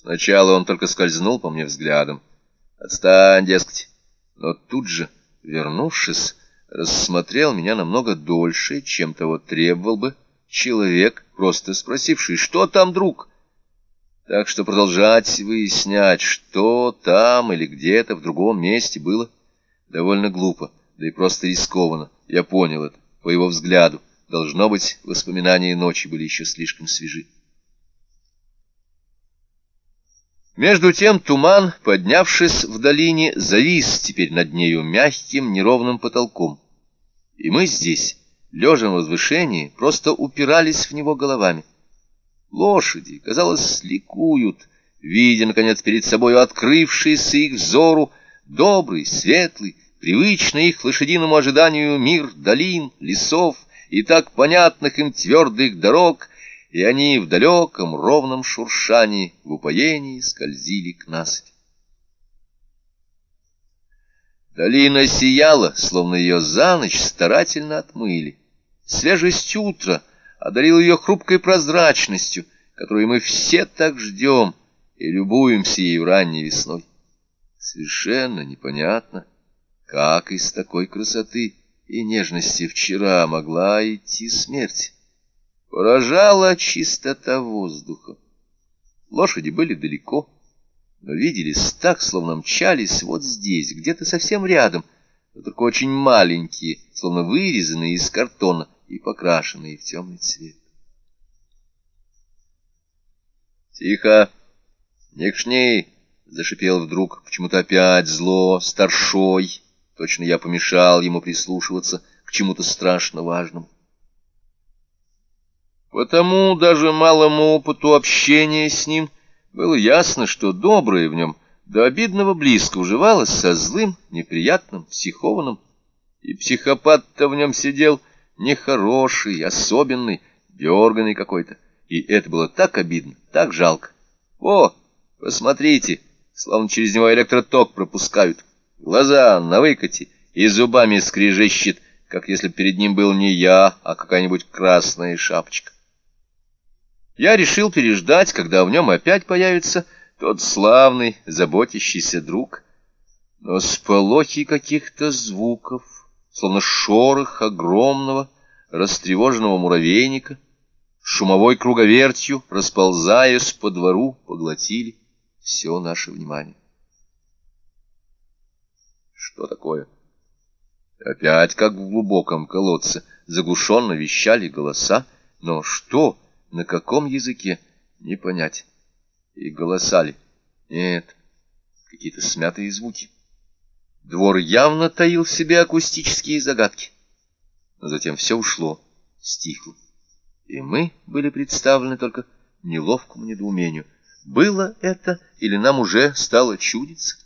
Сначала он только скользнул по мне взглядом. Отстань, дескать. Но тут же, вернувшись, рассмотрел меня намного дольше, чем того требовал бы человек, просто спросивший, что там, друг? Так что продолжать выяснять, что там или где-то в другом месте было довольно глупо, да и просто рискованно. Я понял это по его взгляду. Должно быть, воспоминания ночи были еще слишком свежи. Между тем туман, поднявшись в долине, завис теперь над нею мягким неровным потолком. И мы здесь, лежа на возвышении, просто упирались в него головами. Лошади, казалось, ликуют, видя, наконец, перед собой открывшийся их взору добрый, светлый, привычный их лошадиному ожиданию мир долин, лесов и так понятных им твердых дорог — и они в далеком ровном шуршании, в упоении скользили к насыпи. Долина сияла, словно ее за ночь старательно отмыли. Свежесть утра одарила ее хрупкой прозрачностью, которую мы все так ждем и любуемся ею ранней весной. Совершенно непонятно, как из такой красоты и нежности вчера могла идти смерть. Поражала чистота воздуха. Лошади были далеко, но виделись так, словно мчались вот здесь, где-то совсем рядом, но только очень маленькие, словно вырезанные из картона и покрашенные в темный цвет. «Тихо! Не кшни!» — зашипел вдруг почему-то опять зло, старшой. Точно я помешал ему прислушиваться к чему-то страшно важному. Потому даже малому опыту общения с ним было ясно, что доброе в нем до обидного близко уживалось со злым, неприятным, психованным. И психопат-то в нем сидел нехороший, особенный, дерганный какой-то. И это было так обидно, так жалко. О, посмотрите, словно через него электроток пропускают. Глаза на выкате и зубами скрежещет, как если перед ним был не я, а какая-нибудь красная шапочка. Я решил переждать, когда в нем опять появится тот славный, заботящийся друг. Но сполохи каких-то звуков, словно шорох огромного, растревоженного муравейника, шумовой круговертью, расползаясь по двору, поглотили все наше внимание. Что такое? Опять, как в глубоком колодце, заглушенно вещали голоса, но что... На каком языке? Не понять. И голоса ли? Нет, какие-то смятые звуки. Двор явно таил в себе акустические загадки. Но затем все ушло, стихло. И мы были представлены только неловкому недоумению. Было это или нам уже стало чудиться?